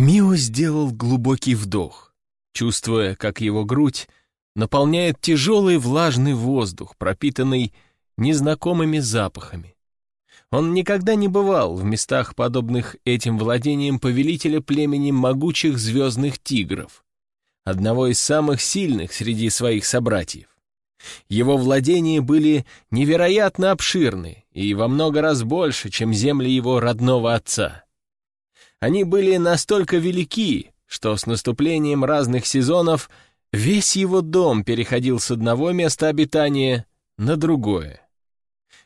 Мио сделал глубокий вдох, чувствуя, как его грудь наполняет тяжелый влажный воздух, пропитанный незнакомыми запахами. Он никогда не бывал в местах, подобных этим владениям повелителя племени могучих звездных тигров, одного из самых сильных среди своих собратьев. Его владения были невероятно обширны и во много раз больше, чем земли его родного отца. Они были настолько велики, что с наступлением разных сезонов весь его дом переходил с одного места обитания на другое.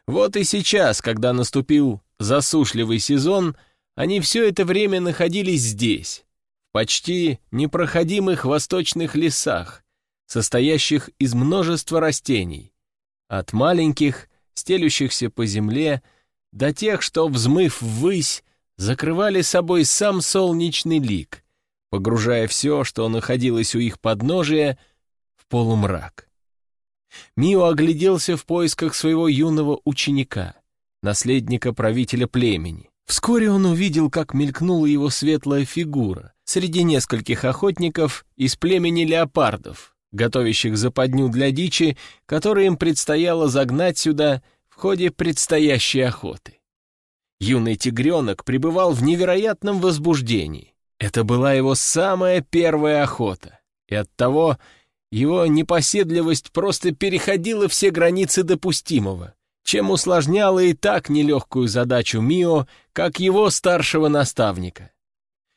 Вот и сейчас, когда наступил засушливый сезон, они все это время находились здесь, в почти непроходимых восточных лесах, состоящих из множества растений, от маленьких, стелющихся по земле, до тех, что, взмыв ввысь, закрывали собой сам солнечный лик, погружая все, что находилось у их подножия, в полумрак. Мио огляделся в поисках своего юного ученика, наследника правителя племени. Вскоре он увидел, как мелькнула его светлая фигура среди нескольких охотников из племени леопардов, готовящих западню для дичи, которую им предстояло загнать сюда в ходе предстоящей охоты. Юный тигренок пребывал в невероятном возбуждении. Это была его самая первая охота, и оттого его непоседливость просто переходила все границы допустимого, чем усложняла и так нелегкую задачу Мио, как его старшего наставника.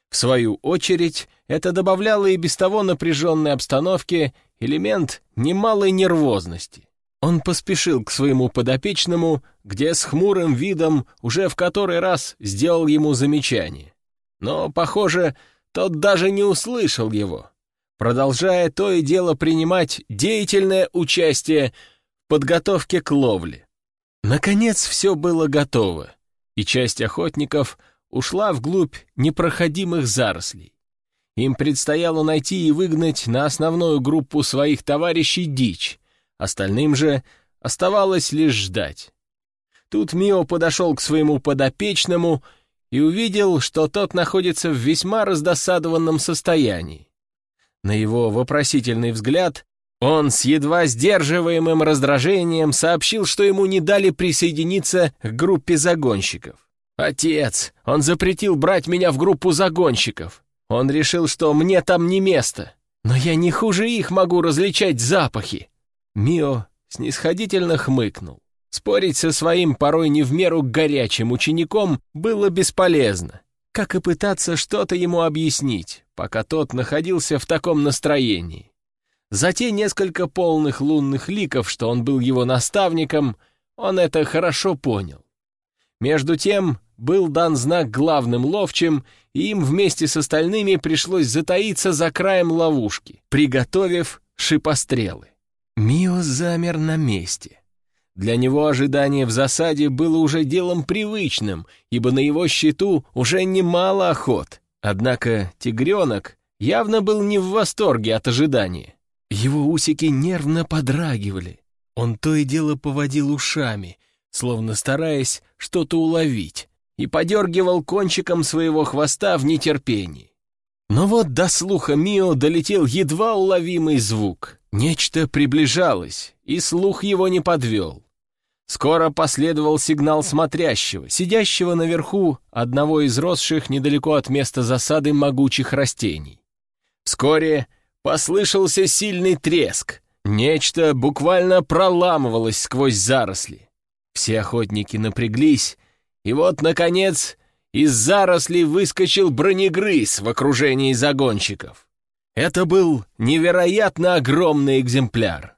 В свою очередь, это добавляло и без того напряженной обстановке элемент немалой нервозности. Он поспешил к своему подопечному, где с хмурым видом уже в который раз сделал ему замечание. Но, похоже, тот даже не услышал его продолжая то и дело принимать деятельное участие в подготовке к ловле. Наконец все было готово, и часть охотников ушла вглубь непроходимых зарослей. Им предстояло найти и выгнать на основную группу своих товарищей дичь, остальным же оставалось лишь ждать. Тут Мио подошел к своему подопечному и увидел, что тот находится в весьма раздосадованном состоянии. На его вопросительный взгляд он с едва сдерживаемым раздражением сообщил, что ему не дали присоединиться к группе загонщиков. «Отец, он запретил брать меня в группу загонщиков. Он решил, что мне там не место. Но я не хуже их могу различать запахи». Мио снисходительно хмыкнул. Спорить со своим порой не в меру горячим учеником было бесполезно как и пытаться что-то ему объяснить, пока тот находился в таком настроении. За те несколько полных лунных ликов, что он был его наставником, он это хорошо понял. Между тем был дан знак главным ловчим, и им вместе с остальными пришлось затаиться за краем ловушки, приготовив шипострелы. Мио замер на месте. Для него ожидание в засаде было уже делом привычным, ибо на его счету уже немало охот. Однако тигренок явно был не в восторге от ожидания. Его усики нервно подрагивали. Он то и дело поводил ушами, словно стараясь что-то уловить, и подергивал кончиком своего хвоста в нетерпении. Но вот до слуха Мио долетел едва уловимый звук. Нечто приближалось, и слух его не подвел. Скоро последовал сигнал смотрящего, сидящего наверху одного из росших недалеко от места засады могучих растений. Вскоре послышался сильный треск. Нечто буквально проламывалось сквозь заросли. Все охотники напряглись, и вот, наконец, из зарослей выскочил бронегрыз в окружении загонщиков. Это был невероятно огромный экземпляр.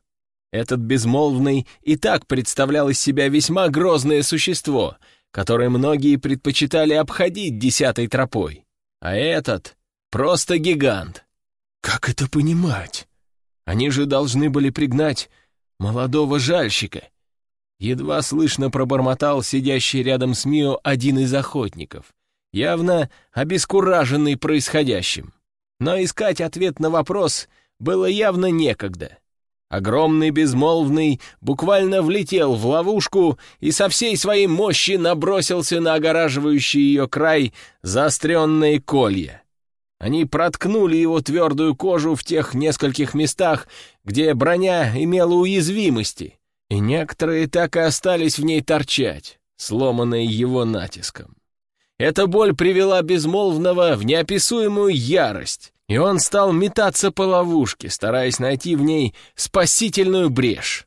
Этот безмолвный и так представлял из себя весьма грозное существо, которое многие предпочитали обходить десятой тропой. А этот — просто гигант. Как это понимать? Они же должны были пригнать молодого жальщика. Едва слышно пробормотал сидящий рядом с Мио один из охотников, явно обескураженный происходящим. Но искать ответ на вопрос было явно некогда. Огромный безмолвный буквально влетел в ловушку и со всей своей мощи набросился на огораживающий ее край заостренные колья. Они проткнули его твердую кожу в тех нескольких местах, где броня имела уязвимости, и некоторые так и остались в ней торчать, сломанные его натиском. Эта боль привела безмолвного в неописуемую ярость, и он стал метаться по ловушке, стараясь найти в ней спасительную брешь.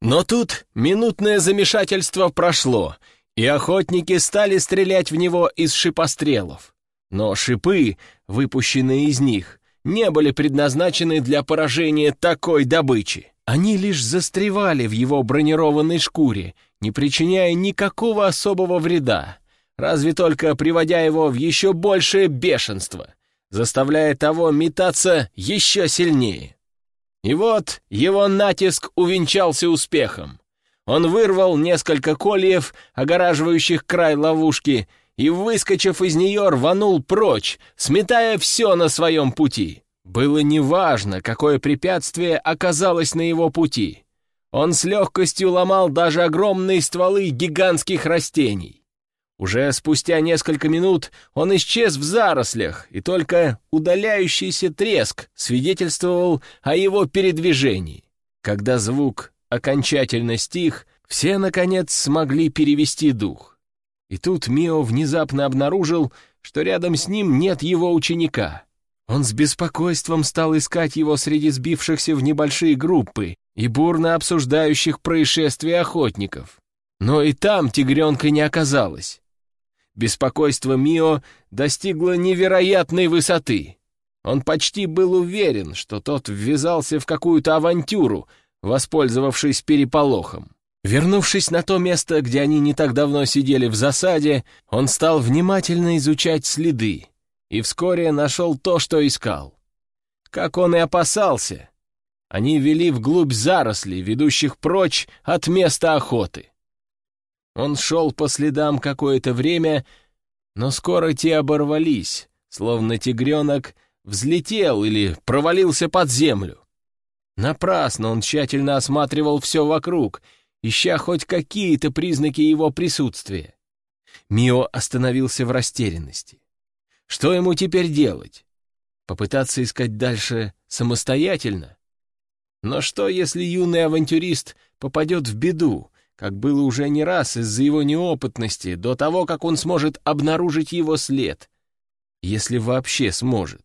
Но тут минутное замешательство прошло, и охотники стали стрелять в него из шипострелов. Но шипы, выпущенные из них, не были предназначены для поражения такой добычи. Они лишь застревали в его бронированной шкуре, не причиняя никакого особого вреда, разве только приводя его в еще большее бешенство, заставляя того метаться еще сильнее. И вот его натиск увенчался успехом. Он вырвал несколько кольев, огораживающих край ловушки, и, выскочив из нее, рванул прочь, сметая все на своем пути. Было неважно, какое препятствие оказалось на его пути. Он с легкостью ломал даже огромные стволы гигантских растений. Уже спустя несколько минут он исчез в зарослях, и только удаляющийся треск свидетельствовал о его передвижении. Когда звук окончательно стих, все, наконец, смогли перевести дух. И тут Мио внезапно обнаружил, что рядом с ним нет его ученика. Он с беспокойством стал искать его среди сбившихся в небольшие группы и бурно обсуждающих происшествия охотников. Но и там тигренка не оказалось. Беспокойство Мио достигло невероятной высоты. Он почти был уверен, что тот ввязался в какую-то авантюру, воспользовавшись переполохом. Вернувшись на то место, где они не так давно сидели в засаде, он стал внимательно изучать следы и вскоре нашел то, что искал. Как он и опасался, они вели вглубь зарослей, ведущих прочь от места охоты. Он шел по следам какое-то время, но скоро те оборвались, словно тигренок взлетел или провалился под землю. Напрасно он тщательно осматривал все вокруг, ища хоть какие-то признаки его присутствия. Мио остановился в растерянности. Что ему теперь делать? Попытаться искать дальше самостоятельно? Но что, если юный авантюрист попадет в беду, как было уже не раз из-за его неопытности, до того, как он сможет обнаружить его след, если вообще сможет.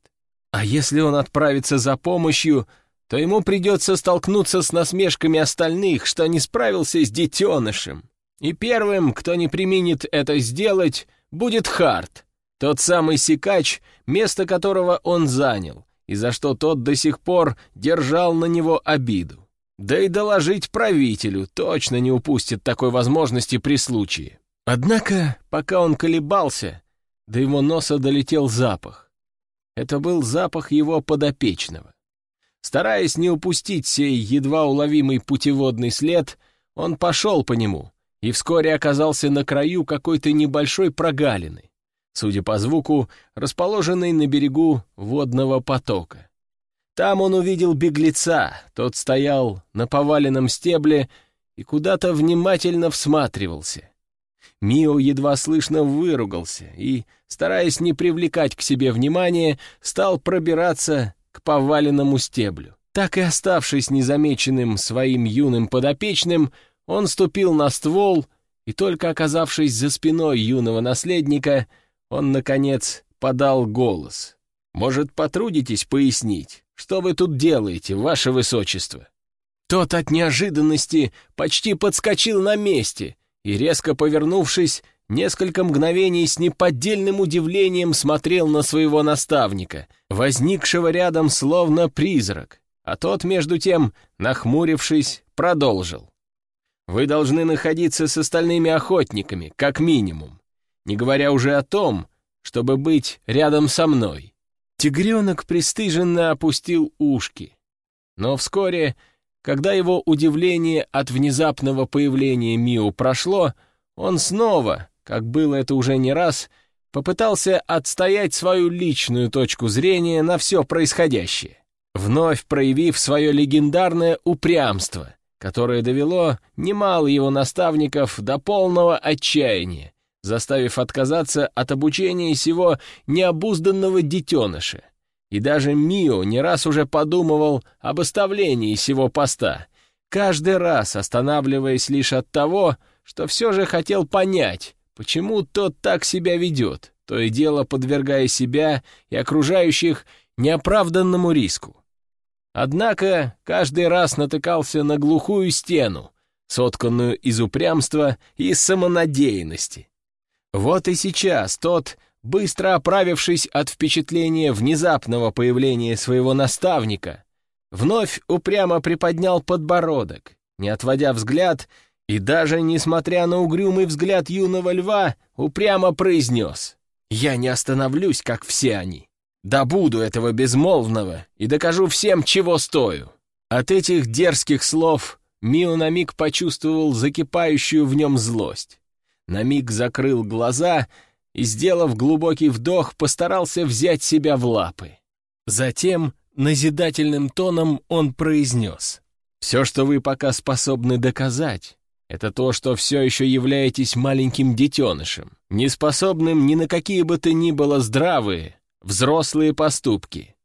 А если он отправится за помощью, то ему придется столкнуться с насмешками остальных, что не справился с детенышем. И первым, кто не применит это сделать, будет Харт, тот самый сикач, место которого он занял, и за что тот до сих пор держал на него обиду. Да и доложить правителю точно не упустит такой возможности при случае. Однако, пока он колебался, до его носа долетел запах. Это был запах его подопечного. Стараясь не упустить сей едва уловимый путеводный след, он пошел по нему и вскоре оказался на краю какой-то небольшой прогалины, судя по звуку, расположенной на берегу водного потока. Там он увидел беглеца, тот стоял на поваленном стебле и куда-то внимательно всматривался. Мио едва слышно выругался и, стараясь не привлекать к себе внимания, стал пробираться к поваленному стеблю. Так и оставшись незамеченным своим юным подопечным, он ступил на ствол, и только оказавшись за спиной юного наследника, он, наконец, подал голос. «Может, потрудитесь пояснить?» Что вы тут делаете, ваше высочество?» Тот от неожиданности почти подскочил на месте и, резко повернувшись, несколько мгновений с неподдельным удивлением смотрел на своего наставника, возникшего рядом словно призрак, а тот, между тем, нахмурившись, продолжил. «Вы должны находиться с остальными охотниками, как минимум, не говоря уже о том, чтобы быть рядом со мной. Тигренок пристыженно опустил ушки. Но вскоре, когда его удивление от внезапного появления Миу прошло, он снова, как было это уже не раз, попытался отстоять свою личную точку зрения на все происходящее, вновь проявив свое легендарное упрямство, которое довело немало его наставников до полного отчаяния, заставив отказаться от обучения сего необузданного детеныша. И даже Мио не раз уже подумывал об оставлении сего поста, каждый раз останавливаясь лишь от того, что все же хотел понять, почему тот так себя ведет, то и дело подвергая себя и окружающих неоправданному риску. Однако каждый раз натыкался на глухую стену, сотканную из упрямства и самонадеянности. Вот и сейчас тот, быстро оправившись от впечатления внезапного появления своего наставника, вновь упрямо приподнял подбородок, не отводя взгляд, и даже, несмотря на угрюмый взгляд юного льва, упрямо произнес «Я не остановлюсь, как все они. Добуду этого безмолвного и докажу всем, чего стою». От этих дерзких слов Мио на миг почувствовал закипающую в нем злость. На миг закрыл глаза и, сделав глубокий вдох, постарался взять себя в лапы. Затем назидательным тоном он произнес. «Все, что вы пока способны доказать, это то, что все еще являетесь маленьким детенышем, неспособным ни на какие бы то ни было здравые, взрослые поступки.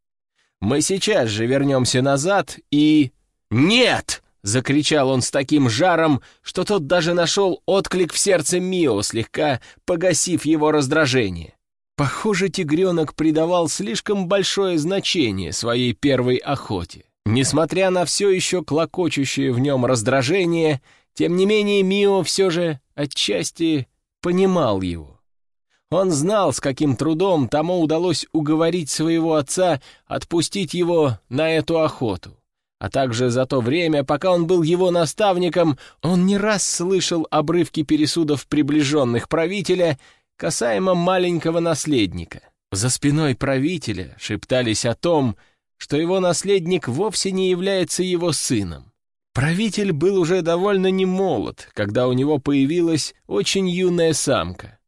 Мы сейчас же вернемся назад и... «Нет!» — закричал он с таким жаром, что тот даже нашел отклик в сердце Мио, слегка погасив его раздражение. Похоже, тигренок придавал слишком большое значение своей первой охоте. Несмотря на все еще клокочущее в нем раздражение, тем не менее Мио все же отчасти понимал его. Он знал, с каким трудом тому удалось уговорить своего отца отпустить его на эту охоту. А также за то время, пока он был его наставником, он не раз слышал обрывки пересудов приближенных правителя касаемо маленького наследника. За спиной правителя шептались о том, что его наследник вовсе не является его сыном. Правитель был уже довольно немолод, когда у него появилась очень юная самка.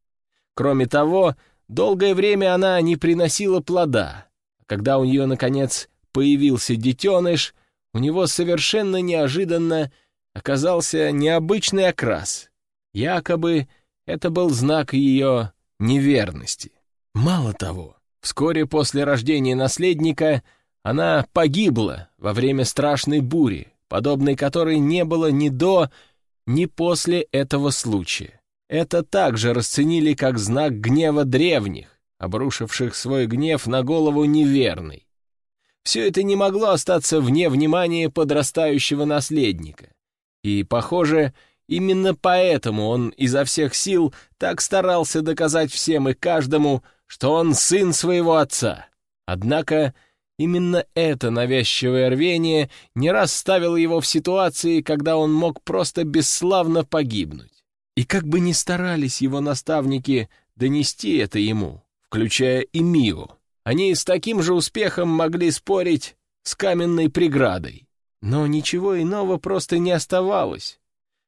Кроме того, долгое время она не приносила плода. Когда у нее, наконец, появился детеныш, у него совершенно неожиданно оказался необычный окрас. Якобы это был знак ее неверности. Мало того, вскоре после рождения наследника она погибла во время страшной бури, подобной которой не было ни до, ни после этого случая. Это также расценили как знак гнева древних, обрушивших свой гнев на голову неверной. Все это не могло остаться вне внимания подрастающего наследника. И, похоже, именно поэтому он изо всех сил так старался доказать всем и каждому, что он сын своего отца. Однако именно это навязчивое рвение не раз ставило его в ситуации, когда он мог просто бесславно погибнуть. И как бы ни старались его наставники донести это ему, включая и Мио, они с таким же успехом могли спорить с каменной преградой. Но ничего иного просто не оставалось.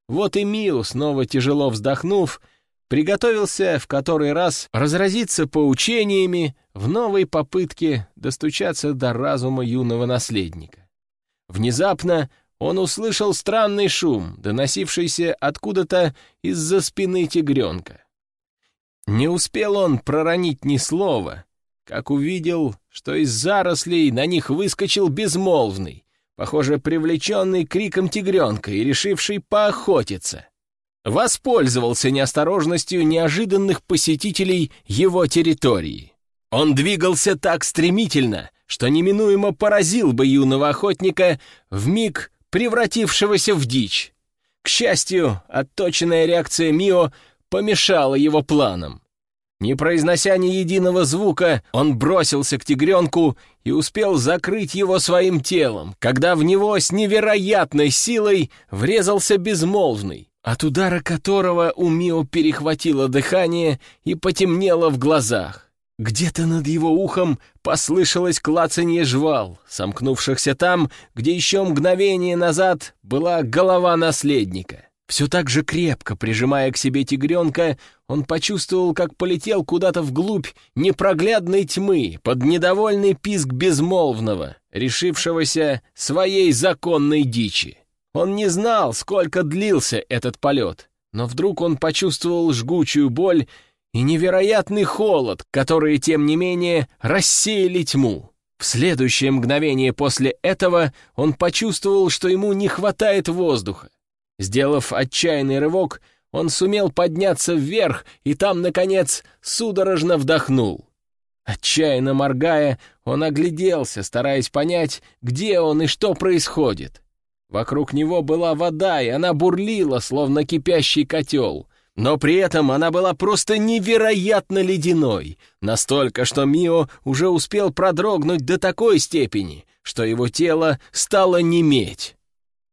Вот и Мио, снова тяжело вздохнув, приготовился в который раз разразиться поучениями в новой попытке достучаться до разума юного наследника. Внезапно он услышал странный шум, доносившийся откуда-то из-за спины тигренка. Не успел он проронить ни слова, как увидел, что из зарослей на них выскочил безмолвный, похоже, привлеченный криком тигренка и решивший поохотиться. Воспользовался неосторожностью неожиданных посетителей его территории. Он двигался так стремительно, что неминуемо поразил бы юного охотника в миг превратившегося в дичь. К счастью, отточенная реакция Мио помешала его планам. Не произнося ни единого звука, он бросился к тигренку и успел закрыть его своим телом, когда в него с невероятной силой врезался безмолвный, от удара которого у Мио перехватило дыхание и потемнело в глазах. Где-то над его ухом послышалось клацанье жвал, сомкнувшихся там, где еще мгновение назад была голова наследника. Все так же крепко прижимая к себе тигренка, он почувствовал, как полетел куда-то вглубь непроглядной тьмы под недовольный писк безмолвного, решившегося своей законной дичи. Он не знал, сколько длился этот полет, но вдруг он почувствовал жгучую боль и невероятный холод, которые, тем не менее, рассеяли тьму. В следующее мгновение после этого он почувствовал, что ему не хватает воздуха. Сделав отчаянный рывок, он сумел подняться вверх и там, наконец, судорожно вдохнул. Отчаянно моргая, он огляделся, стараясь понять, где он и что происходит. Вокруг него была вода, и она бурлила, словно кипящий котел. Но при этом она была просто невероятно ледяной, настолько, что Мио уже успел продрогнуть до такой степени, что его тело стало неметь.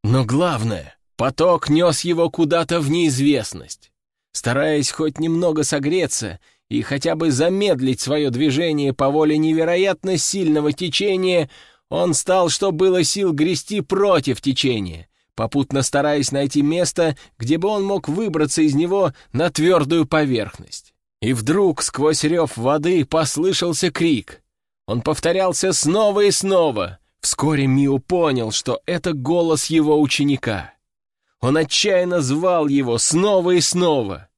Но главное, поток нес его куда-то в неизвестность. Стараясь хоть немного согреться, и хотя бы замедлить свое движение по воле невероятно сильного течения, он стал, что было сил, грести против течения, попутно стараясь найти место, где бы он мог выбраться из него на твердую поверхность. И вдруг сквозь рев воды послышался крик. Он повторялся снова и снова. Вскоре Миу понял, что это голос его ученика. Он отчаянно звал его снова и снова.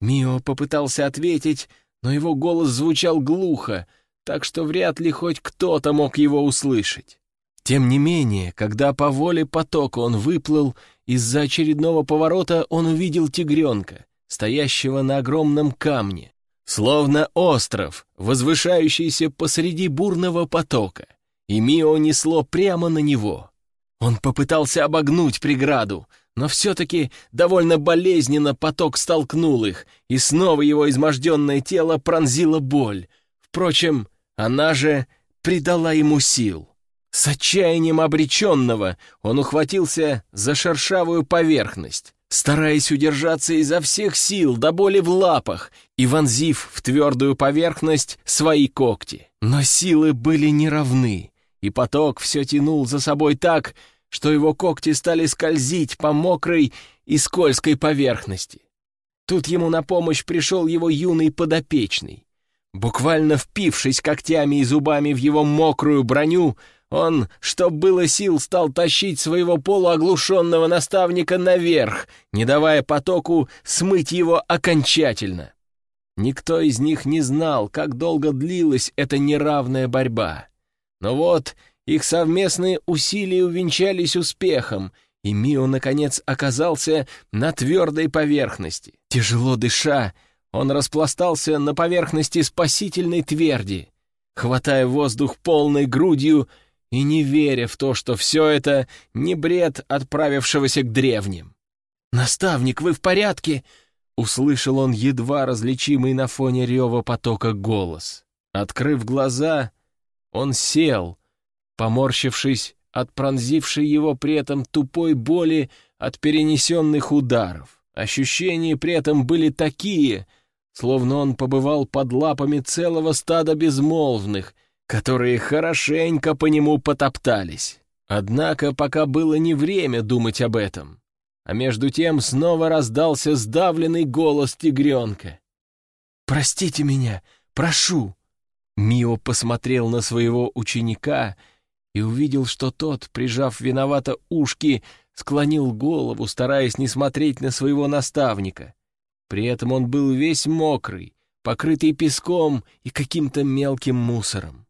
Мио попытался ответить, но его голос звучал глухо, так что вряд ли хоть кто-то мог его услышать. Тем не менее, когда по воле потока он выплыл, из-за очередного поворота он увидел тигренка, стоящего на огромном камне, словно остров, возвышающийся посреди бурного потока, и Мио несло прямо на него. Он попытался обогнуть преграду, но все-таки довольно болезненно поток столкнул их, и снова его изможденное тело пронзила боль. Впрочем, она же придала ему сил. С отчаянием обреченного он ухватился за шершавую поверхность, стараясь удержаться изо всех сил до боли в лапах и вонзив в твердую поверхность свои когти. Но силы были неравны, и поток все тянул за собой так, что его когти стали скользить по мокрой и скользкой поверхности. Тут ему на помощь пришел его юный подопечный. Буквально впившись когтями и зубами в его мокрую броню, он, чтоб было сил, стал тащить своего полуоглушенного наставника наверх, не давая потоку смыть его окончательно. Никто из них не знал, как долго длилась эта неравная борьба. Но вот их совместные усилия увенчались успехом, и Мио, наконец, оказался на твердой поверхности. Тяжело дыша, он распластался на поверхности спасительной тверди, хватая воздух полной грудью и не веря в то, что все это не бред отправившегося к древним. «Наставник, вы в порядке?» — услышал он едва различимый на фоне рева потока голос. Открыв глаза, он сел — поморщившись от пронзившей его при этом тупой боли от перенесенных ударов. Ощущения при этом были такие, словно он побывал под лапами целого стада безмолвных, которые хорошенько по нему потоптались. Однако пока было не время думать об этом. А между тем снова раздался сдавленный голос тигренка. «Простите меня, прошу!» Мио посмотрел на своего ученика — и увидел, что тот, прижав виновато ушки, склонил голову, стараясь не смотреть на своего наставника. При этом он был весь мокрый, покрытый песком и каким-то мелким мусором.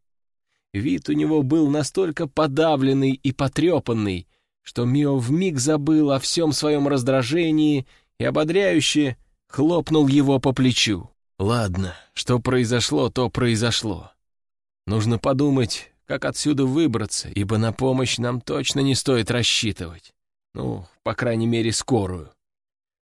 Вид у него был настолько подавленный и потрепанный, что Мио вмиг забыл о всем своем раздражении и ободряюще хлопнул его по плечу. «Ладно, что произошло, то произошло. Нужно подумать, как отсюда выбраться, ибо на помощь нам точно не стоит рассчитывать. Ну, по крайней мере, скорую.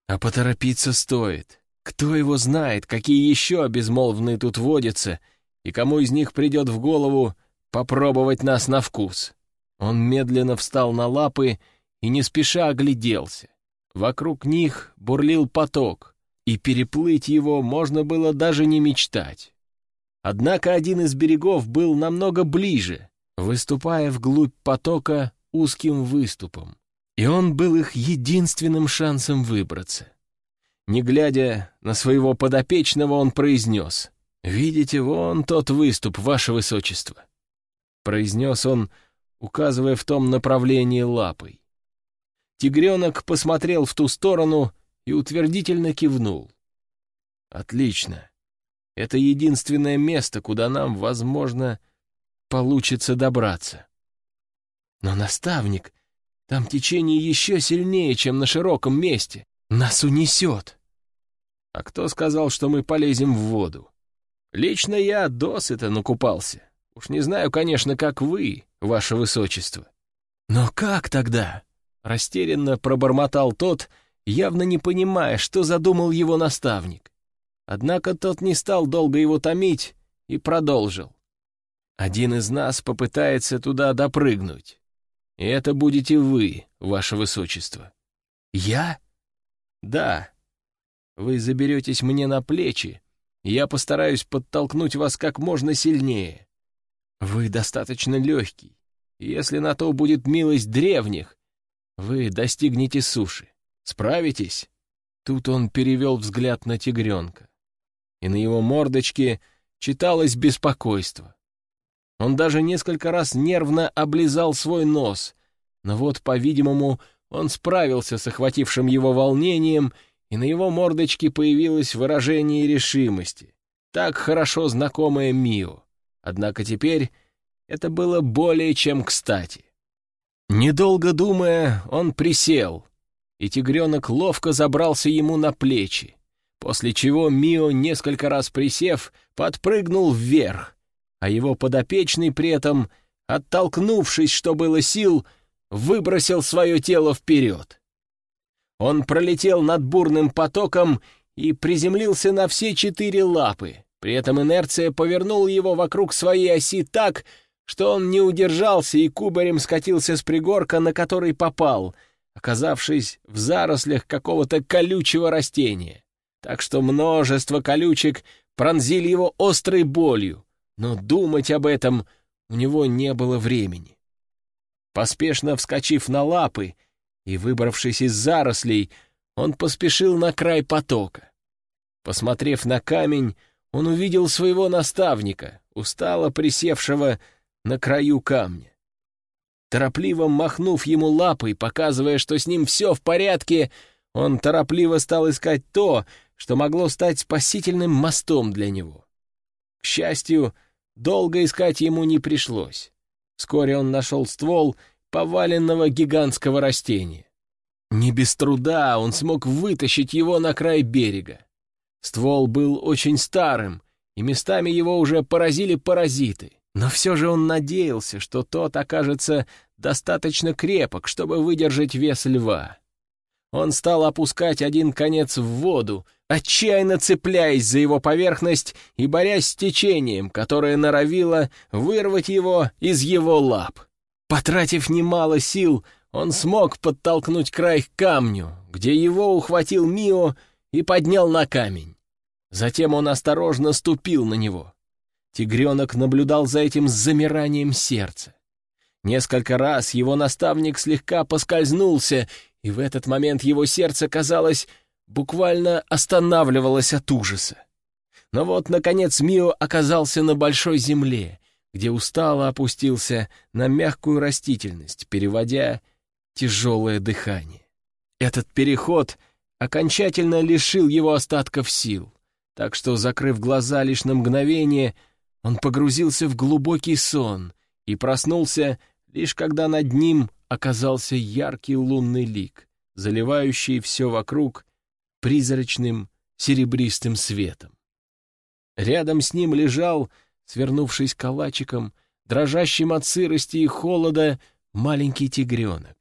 А поторопиться стоит. Кто его знает, какие еще безмолвные тут водятся, и кому из них придет в голову попробовать нас на вкус. Он медленно встал на лапы и не спеша огляделся. Вокруг них бурлил поток, и переплыть его можно было даже не мечтать. Однако один из берегов был намного ближе, выступая вглубь потока узким выступом, и он был их единственным шансом выбраться. Не глядя на своего подопечного, он произнес, «Видите, вон тот выступ, ваше высочество», — произнес он, указывая в том направлении лапой. Тигренок посмотрел в ту сторону и утвердительно кивнул. «Отлично. Это единственное место, куда нам, возможно, получится добраться». «Но, наставник, там течение еще сильнее, чем на широком месте. Нас унесет». «А кто сказал, что мы полезем в воду? Лично я досыта накупался. Уж не знаю, конечно, как вы, ваше высочество». «Но как тогда?» — растерянно пробормотал тот, явно не понимая, что задумал его наставник. Однако тот не стал долго его томить и продолжил. «Один из нас попытается туда допрыгнуть. И это будете вы, ваше высочество». «Я?» «Да. Вы заберетесь мне на плечи, и я постараюсь подтолкнуть вас как можно сильнее. Вы достаточно легкий, если на то будет милость древних, вы достигнете суши. Справитесь?» Тут он перевел взгляд на тигренка, и на его мордочке читалось беспокойство. Он даже несколько раз нервно облизал свой нос, но вот, по-видимому, он справился с охватившим его волнением, и на его мордочке появилось выражение решимости, так хорошо знакомое Мио. Однако теперь это было более чем кстати. Недолго думая, он присел, и тигренок ловко забрался ему на плечи, после чего Мио, несколько раз присев, подпрыгнул вверх, а его подопечный при этом, оттолкнувшись, что было сил, выбросил свое тело вперед. Он пролетел над бурным потоком и приземлился на все четыре лапы, при этом инерция повернула его вокруг своей оси так, что он не удержался и кубарем скатился с пригорка, на который попал, оказавшись в зарослях какого-то колючего растения. Так что множество колючек пронзили его острой болью, но думать об этом у него не было времени. Поспешно вскочив на лапы и выбравшись из зарослей, он поспешил на край потока. Посмотрев на камень, он увидел своего наставника, устало присевшего на краю камня. Торопливо махнув ему лапой, показывая, что с ним все в порядке, он торопливо стал искать то, что могло стать спасительным мостом для него. К счастью, долго искать ему не пришлось. Вскоре он нашел ствол поваленного гигантского растения. Не без труда он смог вытащить его на край берега. Ствол был очень старым, и местами его уже поразили паразиты. Но все же он надеялся, что тот окажется достаточно крепок, чтобы выдержать вес льва. Он стал опускать один конец в воду, отчаянно цепляясь за его поверхность и борясь с течением, которое норовило вырвать его из его лап. Потратив немало сил, он смог подтолкнуть край к камню, где его ухватил Мио и поднял на камень. Затем он осторожно ступил на него. Тигренок наблюдал за этим с замиранием сердца. Несколько раз его наставник слегка поскользнулся, и в этот момент его сердце, казалось, буквально останавливалось от ужаса. Но вот, наконец, Мио оказался на большой земле, где устало опустился на мягкую растительность, переводя тяжелое дыхание. Этот переход окончательно лишил его остатков сил, так что, закрыв глаза лишь на мгновение, он погрузился в глубокий сон и проснулся, лишь когда над ним оказался яркий лунный лик, заливающий все вокруг призрачным серебристым светом. Рядом с ним лежал, свернувшись калачиком, дрожащим от сырости и холода, маленький тигренок.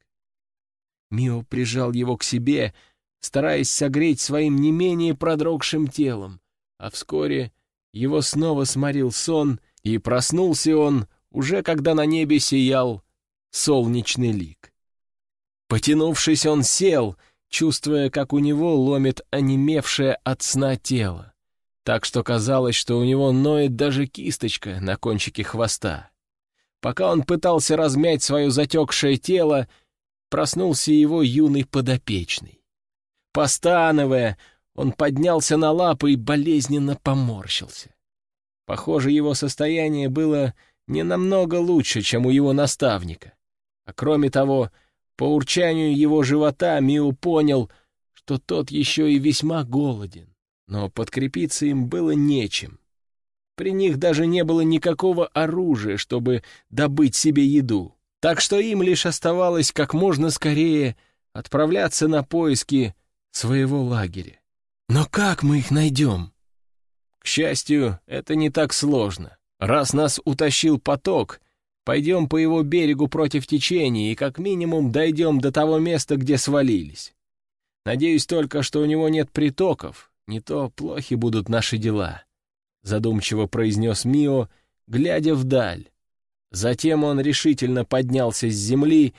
Мио прижал его к себе, стараясь согреть своим не менее продрогшим телом, а вскоре его снова сморил сон, и проснулся он уже когда на небе сиял солнечный лик. Потянувшись, он сел, чувствуя, как у него ломит онемевшее от сна тело, так что казалось, что у него ноет даже кисточка на кончике хвоста. Пока он пытался размять свое затекшее тело, проснулся его юный подопечный. Постановая, он поднялся на лапы и болезненно поморщился. Похоже, его состояние было не намного лучше, чем у его наставника. А кроме того, по урчанию его живота Миу понял, что тот еще и весьма голоден, но подкрепиться им было нечем. При них даже не было никакого оружия, чтобы добыть себе еду, так что им лишь оставалось как можно скорее отправляться на поиски своего лагеря. Но как мы их найдем? К счастью, это не так сложно. Раз нас утащил поток, пойдем по его берегу против течения и как минимум дойдем до того места, где свалились. Надеюсь только, что у него нет притоков, не то плохи будут наши дела», — задумчиво произнес Мио, глядя вдаль. Затем он решительно поднялся с земли,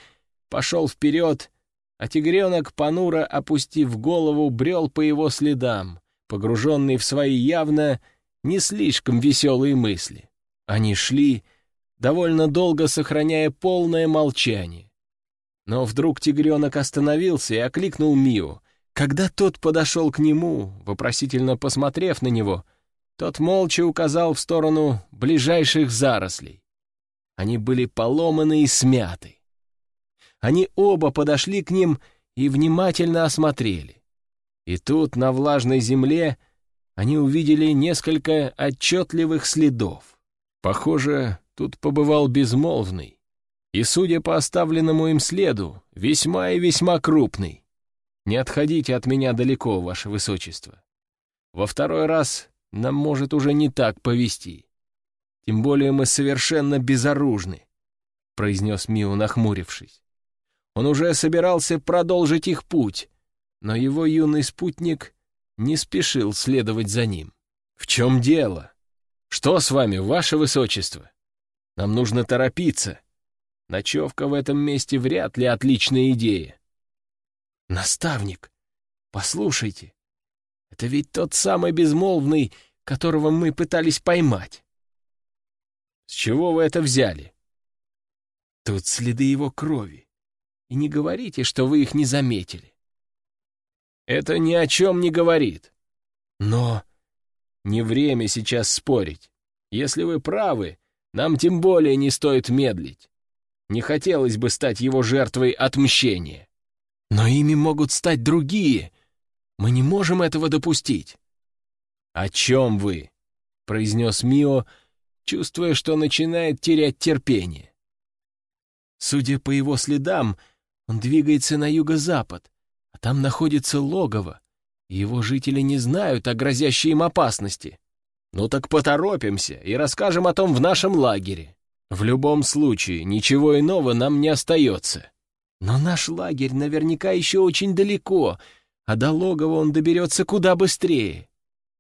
пошел вперед, а тигренок, понуро опустив голову, брел по его следам, погруженный в свои явно не слишком веселые мысли. Они шли, довольно долго сохраняя полное молчание. Но вдруг тигренок остановился и окликнул Миу. Когда тот подошел к нему, вопросительно посмотрев на него, тот молча указал в сторону ближайших зарослей. Они были поломаны и смяты. Они оба подошли к ним и внимательно осмотрели. И тут на влажной земле они увидели несколько отчетливых следов. Похоже, тут побывал безмолвный, и, судя по оставленному им следу, весьма и весьма крупный. Не отходите от меня далеко, ваше высочество. Во второй раз нам может уже не так повести. Тем более мы совершенно безоружны, — произнес Мио, нахмурившись. Он уже собирался продолжить их путь, но его юный спутник не спешил следовать за ним. «В чем дело? Что с вами, ваше высочество? Нам нужно торопиться. Ночевка в этом месте вряд ли отличная идея. Наставник, послушайте, это ведь тот самый безмолвный, которого мы пытались поймать. С чего вы это взяли? Тут следы его крови. И не говорите, что вы их не заметили. Это ни о чем не говорит. Но не время сейчас спорить. Если вы правы, нам тем более не стоит медлить. Не хотелось бы стать его жертвой отмщения. Но ими могут стать другие. Мы не можем этого допустить. «О чем вы?» — произнес Мио, чувствуя, что начинает терять терпение. Судя по его следам, он двигается на юго-запад, а там находится логово, и его жители не знают о грозящей им опасности. Ну так поторопимся и расскажем о том в нашем лагере. В любом случае, ничего иного нам не остается. Но наш лагерь наверняка еще очень далеко, а до логова он доберется куда быстрее.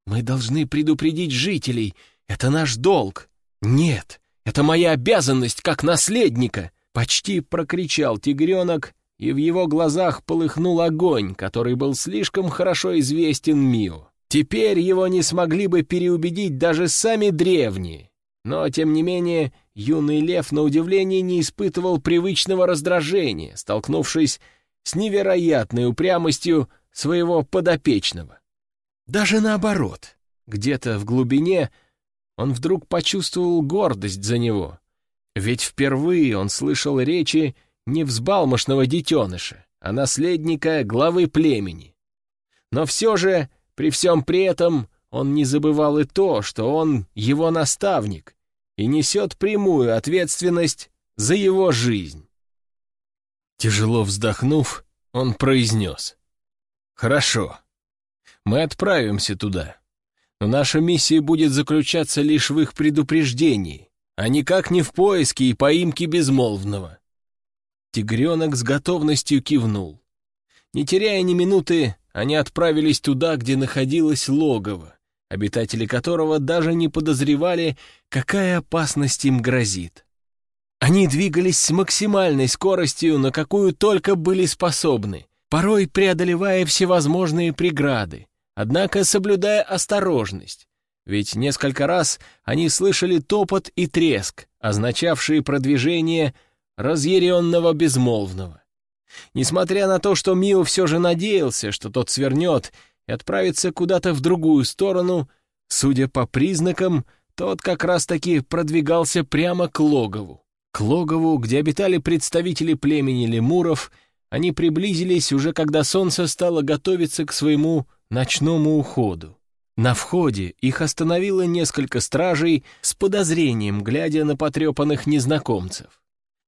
Мы должны предупредить жителей, это наш долг. Нет, это моя обязанность как наследника, почти прокричал тигренок, и в его глазах полыхнул огонь, который был слишком хорошо известен Мио. Теперь его не смогли бы переубедить даже сами древние. Но, тем не менее, юный лев на удивление не испытывал привычного раздражения, столкнувшись с невероятной упрямостью своего подопечного. Даже наоборот, где-то в глубине он вдруг почувствовал гордость за него, ведь впервые он слышал речи не взбалмошного детеныша, а наследника главы племени. Но все же при всем при этом он не забывал и то, что он его наставник и несет прямую ответственность за его жизнь. Тяжело вздохнув, он произнес. «Хорошо, мы отправимся туда, но наша миссия будет заключаться лишь в их предупреждении, а никак не в поиске и поимке безмолвного». Тигренок с готовностью кивнул. Не теряя ни минуты, они отправились туда, где находилось логово, обитатели которого даже не подозревали, какая опасность им грозит. Они двигались с максимальной скоростью, на какую только были способны, порой преодолевая всевозможные преграды, однако соблюдая осторожность, ведь несколько раз они слышали топот и треск, означавшие продвижение разъяренного безмолвного. Несмотря на то, что Мио все же надеялся, что тот свернет и отправится куда-то в другую сторону, судя по признакам, тот как раз-таки продвигался прямо к логову. К логову, где обитали представители племени лемуров, они приблизились уже когда солнце стало готовиться к своему ночному уходу. На входе их остановило несколько стражей с подозрением, глядя на потрепанных незнакомцев.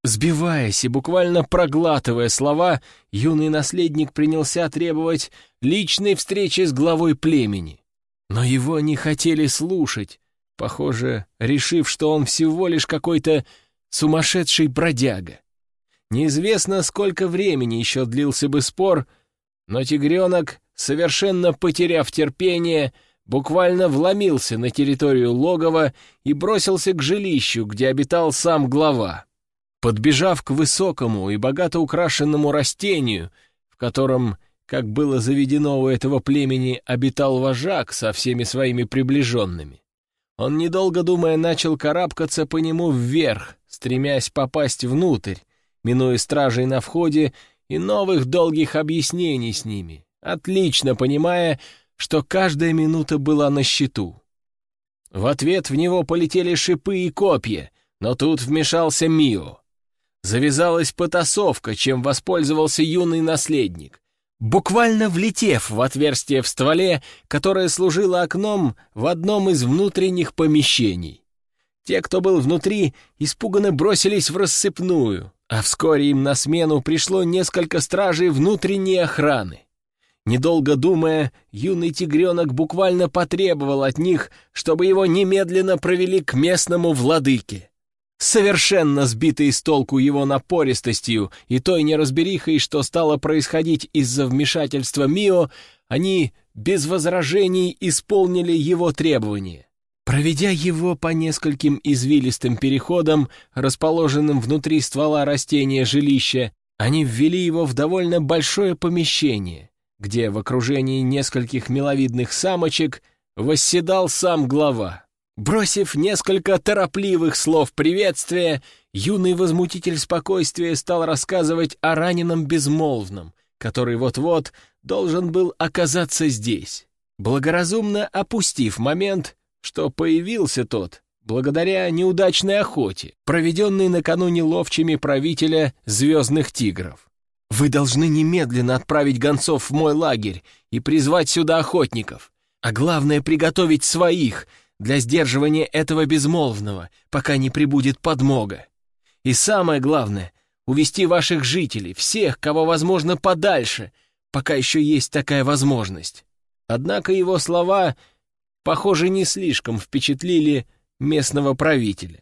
Сбиваясь и буквально проглатывая слова, юный наследник принялся требовать личной встречи с главой племени. Но его не хотели слушать, похоже, решив, что он всего лишь какой-то сумасшедший бродяга. Неизвестно, сколько времени еще длился бы спор, но тигренок, совершенно потеряв терпение, буквально вломился на территорию логова и бросился к жилищу, где обитал сам глава. Подбежав к высокому и богато украшенному растению, в котором, как было заведено у этого племени, обитал вожак со всеми своими приближенными, он, недолго думая, начал карабкаться по нему вверх, стремясь попасть внутрь, минуя стражей на входе и новых долгих объяснений с ними, отлично понимая, что каждая минута была на счету. В ответ в него полетели шипы и копья, но тут вмешался Мио. Завязалась потасовка, чем воспользовался юный наследник. Буквально влетев в отверстие в стволе, которое служило окном в одном из внутренних помещений. Те, кто был внутри, испуганно бросились в рассыпную, а вскоре им на смену пришло несколько стражей внутренней охраны. Недолго думая, юный тигренок буквально потребовал от них, чтобы его немедленно провели к местному владыке. Совершенно сбитый с толку его напористостью и той неразберихой, что стало происходить из-за вмешательства Мио, они без возражений исполнили его требования. Проведя его по нескольким извилистым переходам, расположенным внутри ствола растения жилища, они ввели его в довольно большое помещение — где в окружении нескольких миловидных самочек восседал сам глава. Бросив несколько торопливых слов приветствия, юный возмутитель спокойствия стал рассказывать о раненом безмолвном, который вот-вот должен был оказаться здесь. Благоразумно опустив момент, что появился тот, благодаря неудачной охоте, проведенной накануне ловчими правителя «Звездных тигров». Вы должны немедленно отправить гонцов в мой лагерь и призвать сюда охотников. А главное, приготовить своих для сдерживания этого безмолвного, пока не прибудет подмога. И самое главное, увести ваших жителей, всех, кого возможно, подальше, пока еще есть такая возможность. Однако его слова, похоже, не слишком впечатлили местного правителя.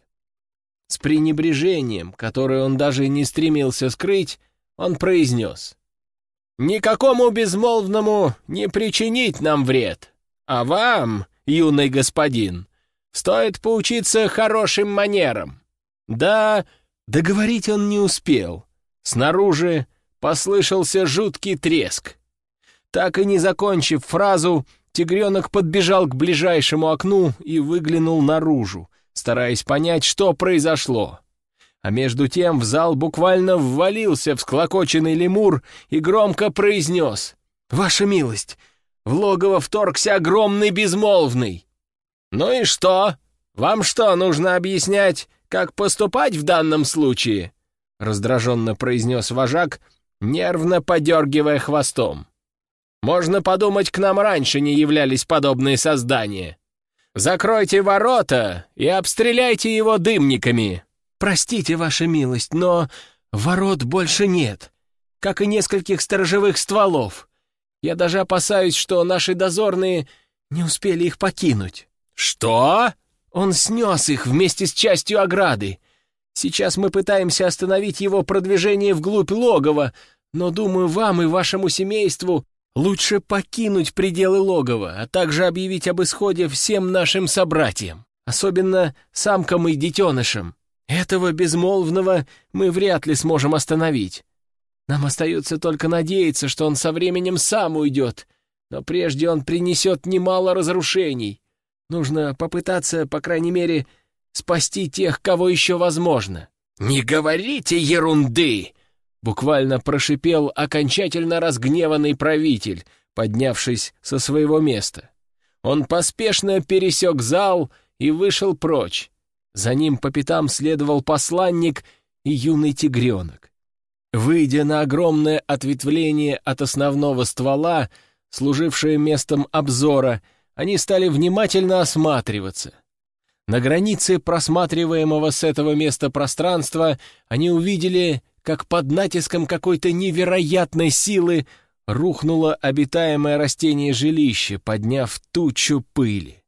С пренебрежением, которое он даже не стремился скрыть, он произнес. «Никакому безмолвному не причинить нам вред, а вам, юный господин, стоит поучиться хорошим манерам». Да, договорить он не успел. Снаружи послышался жуткий треск. Так и не закончив фразу, тигренок подбежал к ближайшему окну и выглянул наружу, стараясь понять, что произошло. А между тем в зал буквально ввалился всклокоченный лемур и громко произнес «Ваша милость, в логово вторгся огромный безмолвный». «Ну и что? Вам что, нужно объяснять, как поступать в данном случае?» раздраженно произнес вожак, нервно подергивая хвостом. «Можно подумать, к нам раньше не являлись подобные создания. Закройте ворота и обстреляйте его дымниками!» «Простите, ваша милость, но ворот больше нет, как и нескольких сторожевых стволов. Я даже опасаюсь, что наши дозорные не успели их покинуть». «Что?» Он снес их вместе с частью ограды. Сейчас мы пытаемся остановить его продвижение вглубь логова, но, думаю, вам и вашему семейству лучше покинуть пределы логова, а также объявить об исходе всем нашим собратьям, особенно самкам и детенышам. Этого безмолвного мы вряд ли сможем остановить. Нам остается только надеяться, что он со временем сам уйдет, но прежде он принесет немало разрушений. Нужно попытаться, по крайней мере, спасти тех, кого еще возможно». «Не говорите ерунды!» — буквально прошипел окончательно разгневанный правитель, поднявшись со своего места. Он поспешно пересек зал и вышел прочь. За ним по пятам следовал посланник и юный тигренок. Выйдя на огромное ответвление от основного ствола, служившее местом обзора, они стали внимательно осматриваться. На границе просматриваемого с этого места пространства они увидели, как под натиском какой-то невероятной силы рухнуло обитаемое растение жилище, подняв тучу пыли.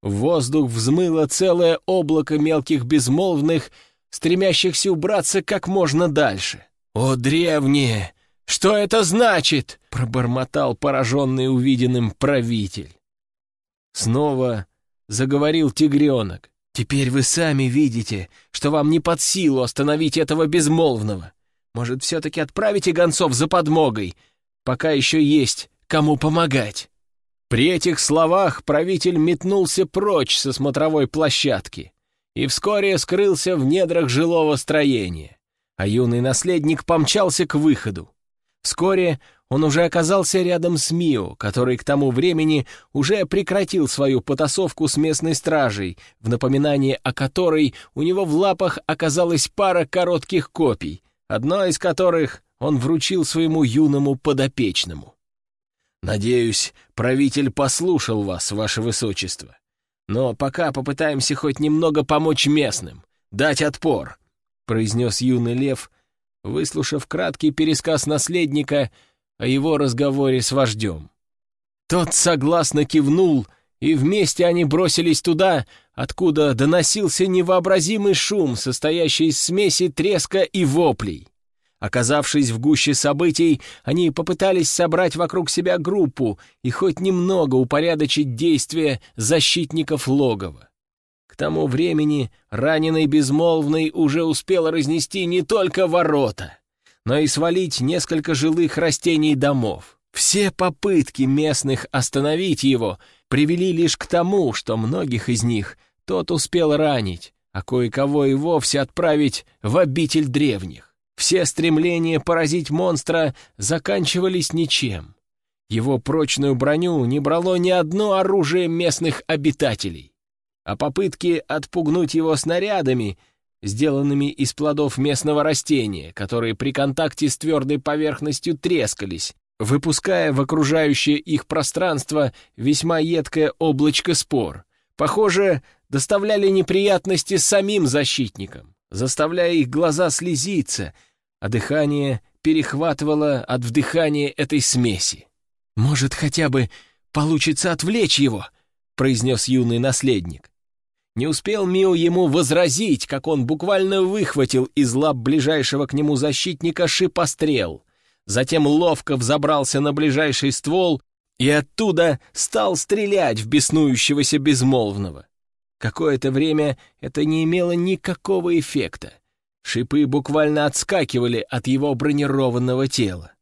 В воздух взмыло целое облако мелких безмолвных, стремящихся убраться как можно дальше. «О, древние! Что это значит?» — пробормотал пораженный увиденным правитель. Снова заговорил тигренок. «Теперь вы сами видите, что вам не под силу остановить этого безмолвного. Может, все-таки отправите гонцов за подмогой, пока еще есть кому помогать?» При этих словах правитель метнулся прочь со смотровой площадки и вскоре скрылся в недрах жилого строения, а юный наследник помчался к выходу. Вскоре он уже оказался рядом с Мио, который к тому времени уже прекратил свою потасовку с местной стражей, в напоминание о которой у него в лапах оказалась пара коротких копий, одно из которых он вручил своему юному подопечному. «Надеюсь, правитель послушал вас, ваше высочество. Но пока попытаемся хоть немного помочь местным, дать отпор», — произнес юный лев, выслушав краткий пересказ наследника о его разговоре с вождем. Тот согласно кивнул, и вместе они бросились туда, откуда доносился невообразимый шум, состоящий из смеси треска и воплей. Оказавшись в гуще событий, они попытались собрать вокруг себя группу и хоть немного упорядочить действия защитников логова. К тому времени раненый безмолвный уже успел разнести не только ворота, но и свалить несколько жилых растений домов. Все попытки местных остановить его привели лишь к тому, что многих из них тот успел ранить, а кое-кого и вовсе отправить в обитель древних. Все стремления поразить монстра заканчивались ничем. Его прочную броню не брало ни одно оружие местных обитателей. А попытки отпугнуть его снарядами, сделанными из плодов местного растения, которые при контакте с твердой поверхностью трескались, выпуская в окружающее их пространство весьма едкое облачко спор, похоже, доставляли неприятности самим защитникам заставляя их глаза слезиться, а дыхание перехватывало от вдыхания этой смеси. «Может, хотя бы получится отвлечь его?» — произнес юный наследник. Не успел Мио ему возразить, как он буквально выхватил из лап ближайшего к нему защитника шипострел, затем ловко взобрался на ближайший ствол и оттуда стал стрелять в беснующегося безмолвного. Какое-то время это не имело никакого эффекта. Шипы буквально отскакивали от его бронированного тела.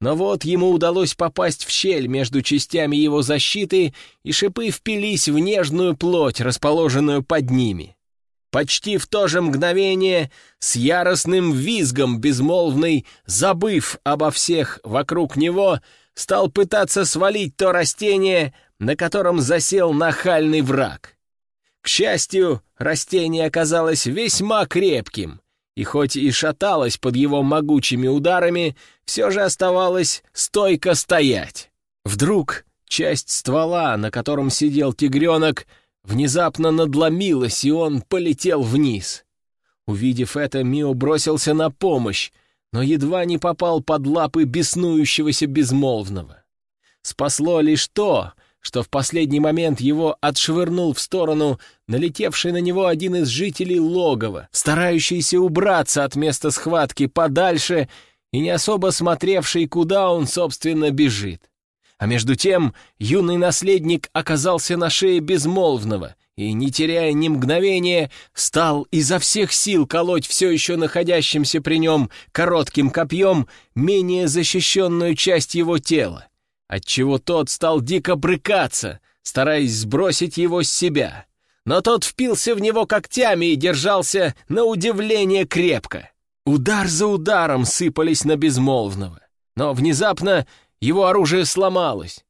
Но вот ему удалось попасть в щель между частями его защиты, и шипы впились в нежную плоть, расположенную под ними. Почти в то же мгновение, с яростным визгом безмолвный, забыв обо всех вокруг него, стал пытаться свалить то растение, на котором засел нахальный враг. К счастью, растение оказалось весьма крепким, и хоть и шаталось под его могучими ударами, все же оставалось стойко стоять. Вдруг часть ствола, на котором сидел тигренок, внезапно надломилась, и он полетел вниз. Увидев это, Мио бросился на помощь, но едва не попал под лапы беснующегося безмолвного. Спасло лишь то, что в последний момент его отшвырнул в сторону налетевший на него один из жителей логова, старающийся убраться от места схватки подальше и не особо смотревший, куда он, собственно, бежит. А между тем юный наследник оказался на шее безмолвного и, не теряя ни мгновения, стал изо всех сил колоть все еще находящимся при нем коротким копьем менее защищенную часть его тела отчего тот стал дико брыкаться, стараясь сбросить его с себя. Но тот впился в него когтями и держался на удивление крепко. Удар за ударом сыпались на безмолвного. Но внезапно его оружие сломалось.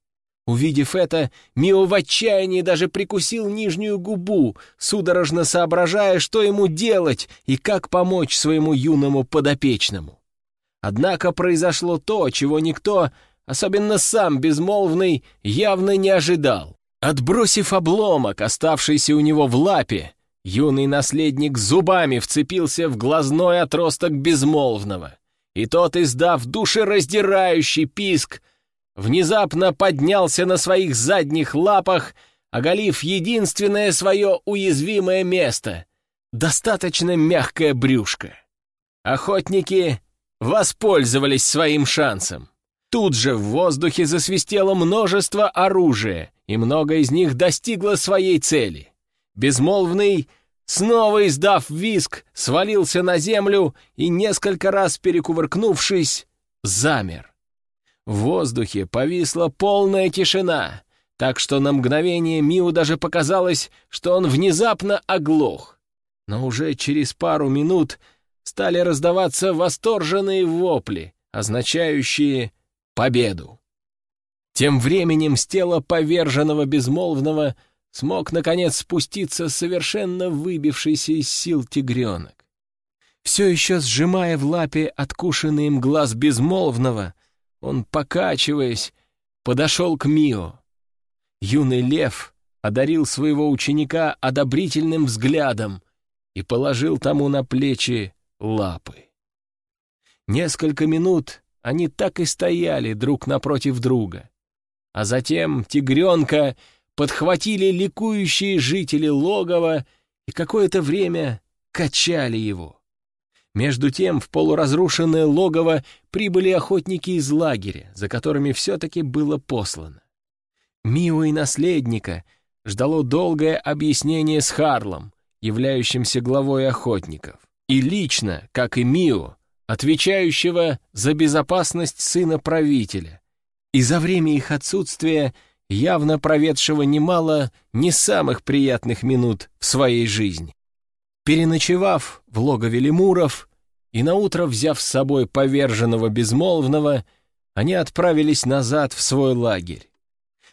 Увидев это, Мио в отчаянии даже прикусил нижнюю губу, судорожно соображая, что ему делать и как помочь своему юному подопечному. Однако произошло то, чего никто, особенно сам безмолвный, явно не ожидал. Отбросив обломок, оставшийся у него в лапе, юный наследник зубами вцепился в глазной отросток безмолвного, и тот, издав душераздирающий писк, внезапно поднялся на своих задних лапах, оголив единственное свое уязвимое место — достаточно мягкое брюшко. Охотники воспользовались своим шансом. Тут же в воздухе засвистело множество оружия, и много из них достигло своей цели. Безмолвный, снова издав виск, свалился на землю и, несколько раз перекувыркнувшись, замер. В воздухе повисла полная тишина, так что на мгновение Миу даже показалось, что он внезапно оглох. Но уже через пару минут стали раздаваться восторженные вопли, означающие победу. Тем временем с тела поверженного безмолвного смог, наконец, спуститься совершенно выбившийся из сил тигренок. Все еще сжимая в лапе откушенный им глаз безмолвного, он, покачиваясь, подошел к Мио. Юный лев одарил своего ученика одобрительным взглядом и положил тому на плечи лапы. Несколько минут они так и стояли друг напротив друга. А затем тигренка подхватили ликующие жители логова и какое-то время качали его. Между тем в полуразрушенное логово прибыли охотники из лагеря, за которыми все-таки было послано. Мио и наследника ждало долгое объяснение с Харлом, являющимся главой охотников. И лично, как и Мио, отвечающего за безопасность сына правителя, и за время их отсутствия явно проведшего немало не самых приятных минут в своей жизни. Переночевав в логове лемуров и наутро взяв с собой поверженного безмолвного, они отправились назад в свой лагерь.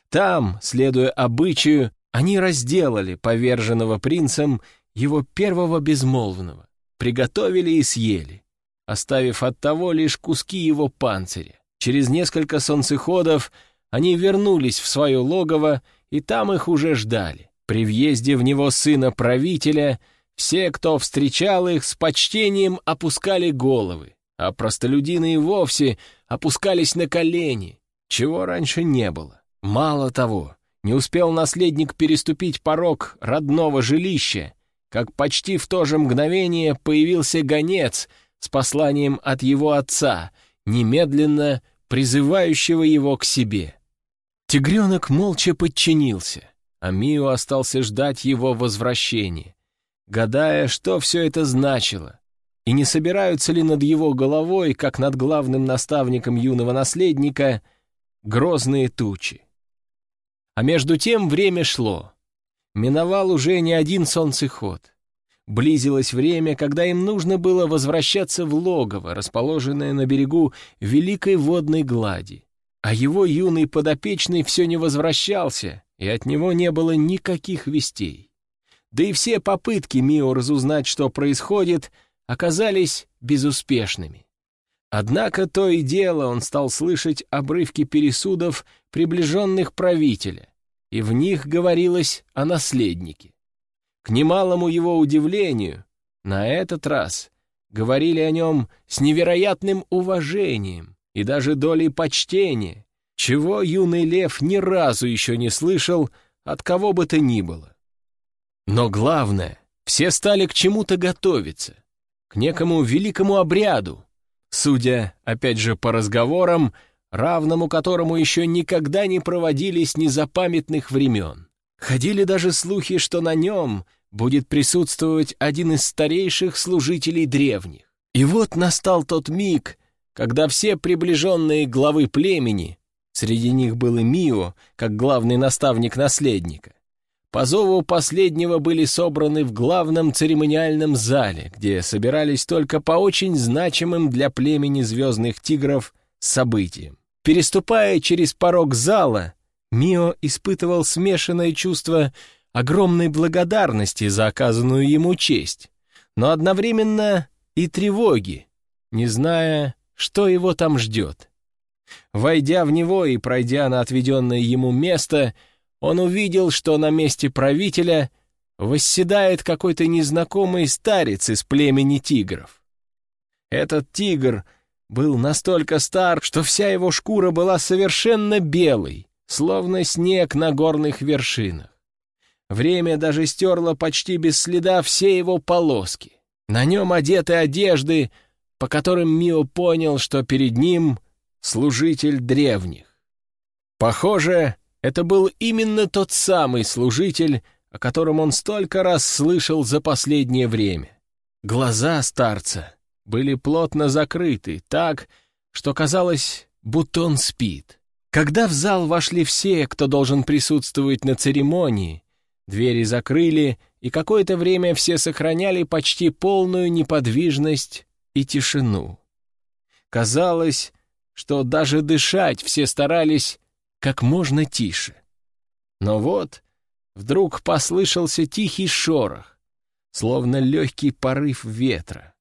Там, следуя обычаю, они разделали поверженного принцем его первого безмолвного, приготовили и съели оставив от того лишь куски его панциря. Через несколько солнцеходов они вернулись в свое логово, и там их уже ждали. При въезде в него сына правителя все, кто встречал их, с почтением опускали головы, а простолюдины и вовсе опускались на колени, чего раньше не было. Мало того, не успел наследник переступить порог родного жилища, как почти в то же мгновение появился гонец — с посланием от его отца, немедленно призывающего его к себе. Тигренок молча подчинился, а Мио остался ждать его возвращения, гадая, что все это значило, и не собираются ли над его головой, как над главным наставником юного наследника, грозные тучи. А между тем время шло. Миновал уже не один солнцеход — Близилось время, когда им нужно было возвращаться в логово, расположенное на берегу великой водной глади. А его юный подопечный все не возвращался, и от него не было никаких вестей. Да и все попытки Мио разузнать, что происходит, оказались безуспешными. Однако то и дело он стал слышать обрывки пересудов, приближенных правителя, и в них говорилось о наследнике. К немалому его удивлению, на этот раз говорили о нем с невероятным уважением и даже долей почтения, чего юный лев ни разу еще не слышал от кого бы то ни было. Но главное, все стали к чему-то готовиться, к некому великому обряду, судя, опять же, по разговорам, равному которому еще никогда не проводились незапамятных времен. Ходили даже слухи, что на нем будет присутствовать один из старейших служителей древних. И вот настал тот миг, когда все приближенные главы племени, среди них был и Мио, как главный наставник наследника, по зову последнего были собраны в главном церемониальном зале, где собирались только по очень значимым для племени звездных тигров событиям. Переступая через порог зала, Мио испытывал смешанное чувство огромной благодарности за оказанную ему честь, но одновременно и тревоги, не зная, что его там ждет. Войдя в него и пройдя на отведенное ему место, он увидел, что на месте правителя восседает какой-то незнакомый старец из племени тигров. Этот тигр был настолько стар, что вся его шкура была совершенно белой, словно снег на горных вершинах. Время даже стерло почти без следа все его полоски. На нем одеты одежды, по которым Мио понял, что перед ним служитель древних. Похоже, это был именно тот самый служитель, о котором он столько раз слышал за последнее время. Глаза старца были плотно закрыты, так, что казалось, будто он спит. Когда в зал вошли все, кто должен присутствовать на церемонии, двери закрыли, и какое-то время все сохраняли почти полную неподвижность и тишину. Казалось, что даже дышать все старались как можно тише. Но вот вдруг послышался тихий шорох, словно легкий порыв ветра.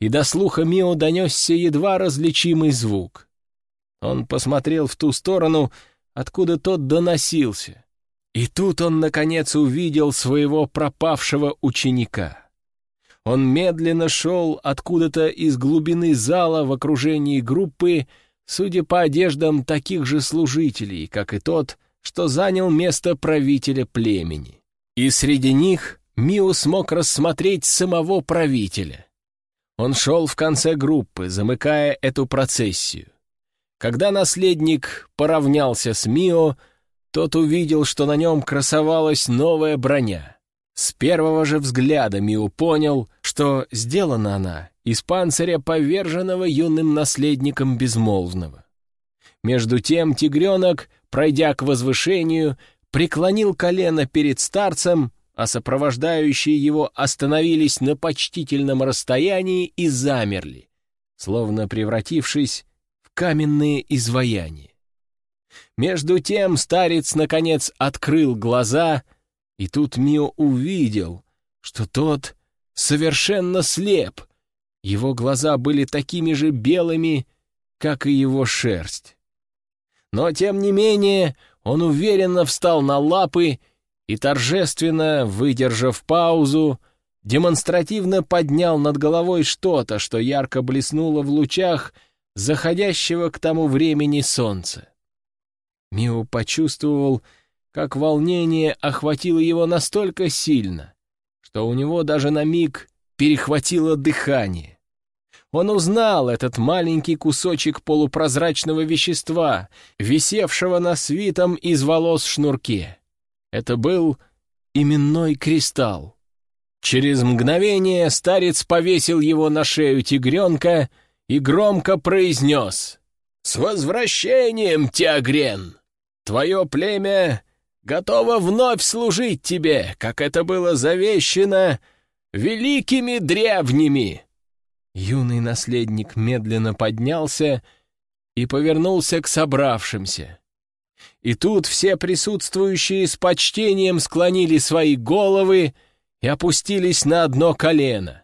И до слуха Мио донесся едва различимый звук. Он посмотрел в ту сторону, откуда тот доносился. И тут он, наконец, увидел своего пропавшего ученика. Он медленно шел откуда-то из глубины зала в окружении группы, судя по одеждам таких же служителей, как и тот, что занял место правителя племени. И среди них Миу смог рассмотреть самого правителя. Он шел в конце группы, замыкая эту процессию. Когда наследник поравнялся с Мио, тот увидел, что на нем красовалась новая броня. С первого же взгляда Миу понял, что сделана она из панциря поверженного юным наследником безмолвного. Между тем тигренок, пройдя к возвышению, преклонил колено перед старцем, а сопровождающие его остановились на почтительном расстоянии и замерли, словно превратившись в каменные изваяния. Между тем старец, наконец, открыл глаза, и тут Мио увидел, что тот совершенно слеп, его глаза были такими же белыми, как и его шерсть. Но, тем не менее, он уверенно встал на лапы и, торжественно выдержав паузу, демонстративно поднял над головой что-то, что ярко блеснуло в лучах заходящего к тому времени солнца. Мио почувствовал, как волнение охватило его настолько сильно, что у него даже на миг перехватило дыхание. Он узнал этот маленький кусочек полупрозрачного вещества, висевшего на свитом из волос шнурке. Это был именной кристалл. Через мгновение старец повесил его на шею тигренка и громко произнес «С возвращением, Тиагрен! Твое племя готово вновь служить тебе, как это было завещено великими древними!» Юный наследник медленно поднялся и повернулся к собравшимся. И тут все присутствующие с почтением склонили свои головы и опустились на одно колено.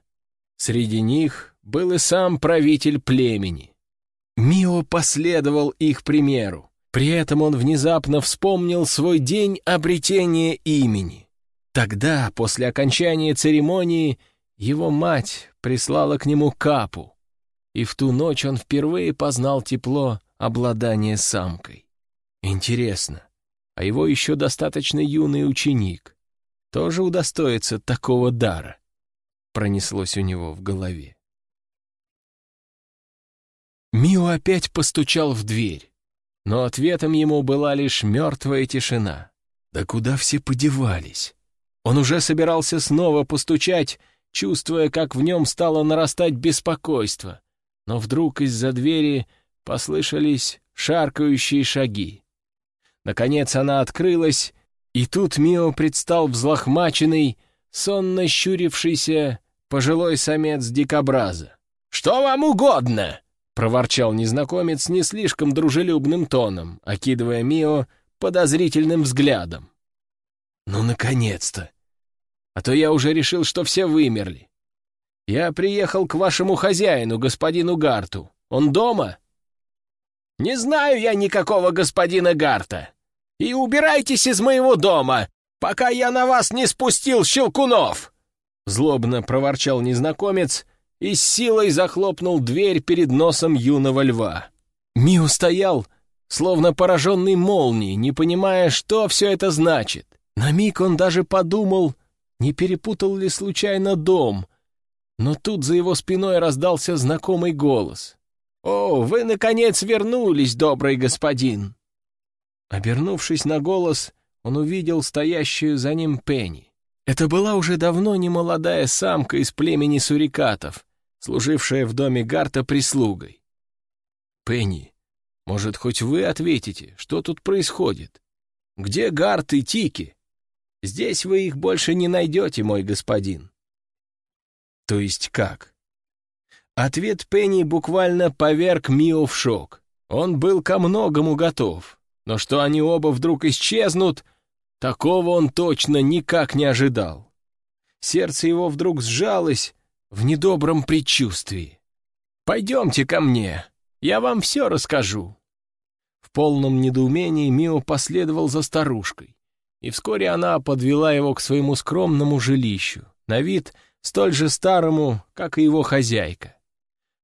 Среди них был и сам правитель племени. Мио последовал их примеру. При этом он внезапно вспомнил свой день обретения имени. Тогда, после окончания церемонии, его мать прислала к нему капу, и в ту ночь он впервые познал тепло обладания самкой. Интересно, а его еще достаточно юный ученик тоже удостоится такого дара? Пронеслось у него в голове. Мио опять постучал в дверь но ответом ему была лишь мертвая тишина. Да куда все подевались? Он уже собирался снова постучать, чувствуя, как в нем стало нарастать беспокойство. Но вдруг из-за двери послышались шаркающие шаги. Наконец она открылась, и тут Мио предстал взлохмаченный, сонно щурившийся пожилой самец дикобраза. «Что вам угодно?» — проворчал незнакомец не слишком дружелюбным тоном, окидывая Мио подозрительным взглядом. «Ну, наконец-то! А то я уже решил, что все вымерли. Я приехал к вашему хозяину, господину Гарту. Он дома?» «Не знаю я никакого господина Гарта. И убирайтесь из моего дома, пока я на вас не спустил щелкунов!» Злобно проворчал незнакомец и с силой захлопнул дверь перед носом юного льва. Миу стоял, словно пораженный молнией, не понимая, что все это значит. На миг он даже подумал, не перепутал ли случайно дом, но тут за его спиной раздался знакомый голос. «О, вы, наконец, вернулись, добрый господин!» Обернувшись на голос, он увидел стоящую за ним Пенни. Это была уже давно не молодая самка из племени сурикатов, служившая в доме Гарта прислугой. «Пенни, может, хоть вы ответите, что тут происходит? Где Гарт и Тики? Здесь вы их больше не найдете, мой господин». «То есть как?» Ответ Пенни буквально поверг Мио в шок. Он был ко многому готов, но что они оба вдруг исчезнут, такого он точно никак не ожидал. Сердце его вдруг сжалось в недобром предчувствии. «Пойдемте ко мне, я вам все расскажу». В полном недоумении Мио последовал за старушкой, и вскоре она подвела его к своему скромному жилищу, на вид столь же старому, как и его хозяйка.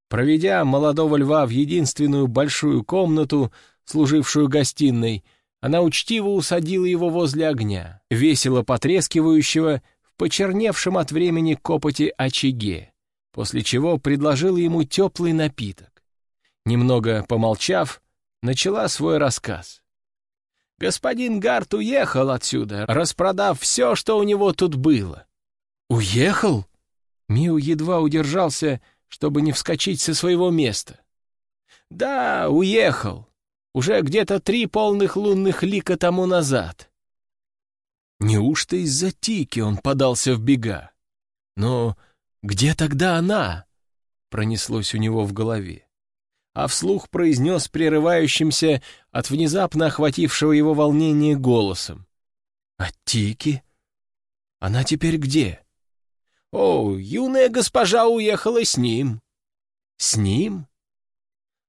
Проведя молодого льва в единственную большую комнату, служившую гостиной, она учтиво усадила его возле огня, весело потрескивающего почерневшем от времени копоти очаге, после чего предложила ему теплый напиток. Немного помолчав, начала свой рассказ. Господин Гарт уехал отсюда, распродав все, что у него тут было. «Уехал?» Миу едва удержался, чтобы не вскочить со своего места. «Да, уехал уже где-то три полных лунных лика тому назад. Неужто из-за Тики он подался в бега? Но где тогда она? Пронеслось у него в голове. А вслух произнес прерывающимся от внезапно охватившего его волнения голосом. «А Тики? Она теперь где?» «О, юная госпожа уехала с ним». «С ним?»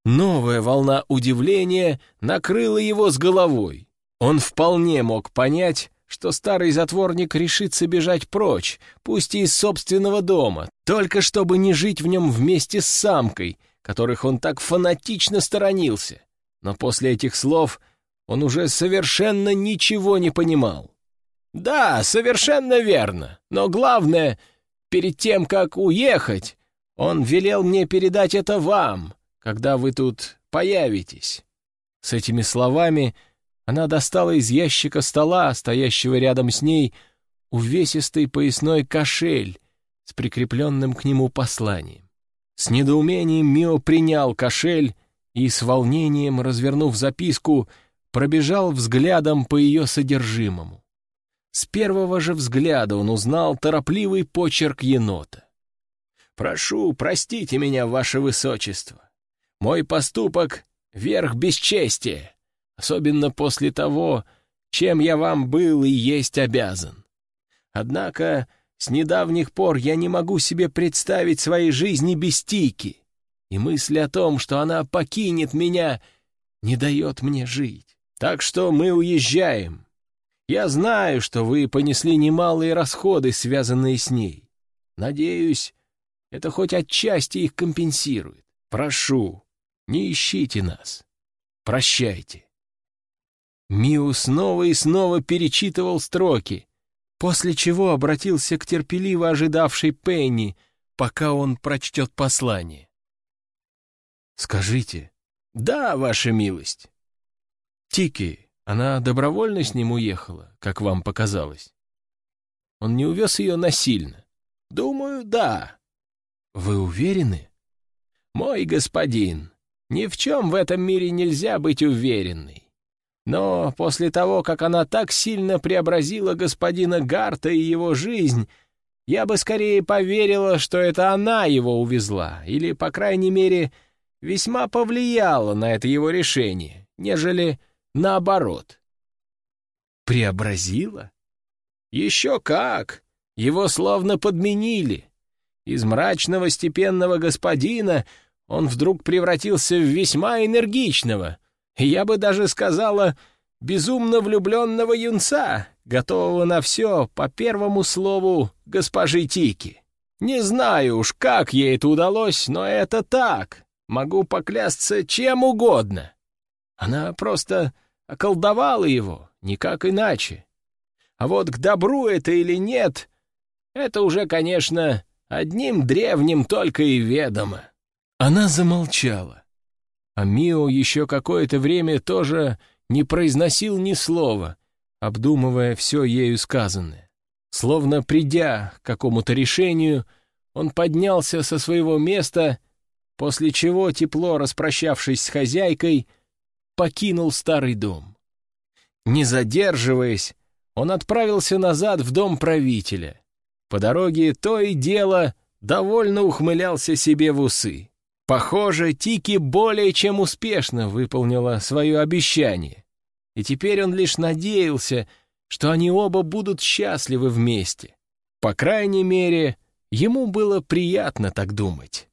Новая волна удивления накрыла его с головой. Он вполне мог понять, что старый затворник решится бежать прочь, пусть и из собственного дома, только чтобы не жить в нем вместе с самкой, которых он так фанатично сторонился. Но после этих слов он уже совершенно ничего не понимал. «Да, совершенно верно, но главное, перед тем, как уехать, он велел мне передать это вам, когда вы тут появитесь». С этими словами она достала из ящика стола, стоящего рядом с ней, увесистый поясной кошель с прикрепленным к нему посланием. С недоумением Мио принял кошель и, с волнением развернув записку, пробежал взглядом по ее содержимому. С первого же взгляда он узнал торопливый почерк енота. «Прошу, простите меня, ваше высочество. Мой поступок — верх бесчестия, особенно после того, чем я вам был и есть обязан. Однако с недавних пор я не могу себе представить своей жизни без Тики, и мысль о том, что она покинет меня, не дает мне жить. Так что мы уезжаем. Я знаю, что вы понесли немалые расходы, связанные с ней. Надеюсь, это хоть отчасти их компенсирует. Прошу, не ищите нас. Прощайте. Миу снова и снова перечитывал строки, после чего обратился к терпеливо ожидавшей Пенни, пока он прочтет послание. «Скажите». «Да, ваша милость». «Тики, она добровольно с ним уехала, как вам показалось?» «Он не увез ее насильно?» «Думаю, да». «Вы уверены?» «Мой господин, ни в чем в этом мире нельзя быть уверенной. Но после того, как она так сильно преобразила господина Гарта и его жизнь, я бы скорее поверила, что это она его увезла, или, по крайней мере, весьма повлияла на это его решение, нежели наоборот. Преобразила? Еще как! Его словно подменили. Из мрачного степенного господина он вдруг превратился в весьма энергичного, я бы даже сказала, безумно влюбленного юнца, готового на все по первому слову госпожи Тики. Не знаю уж, как ей это удалось, но это так. Могу поклясться чем угодно. Она просто околдовала его, никак иначе. А вот к добру это или нет, это уже, конечно, одним древним только и ведомо. Она замолчала. А Мио еще какое-то время тоже не произносил ни слова, обдумывая все ею сказанное. Словно придя к какому-то решению, он поднялся со своего места, после чего, тепло распрощавшись с хозяйкой, покинул старый дом. Не задерживаясь, он отправился назад в дом правителя. По дороге то и дело довольно ухмылялся себе в усы. Похоже, Тики более чем успешно выполнила свое обещание. И теперь он лишь надеялся, что они оба будут счастливы вместе. По крайней мере, ему было приятно так думать.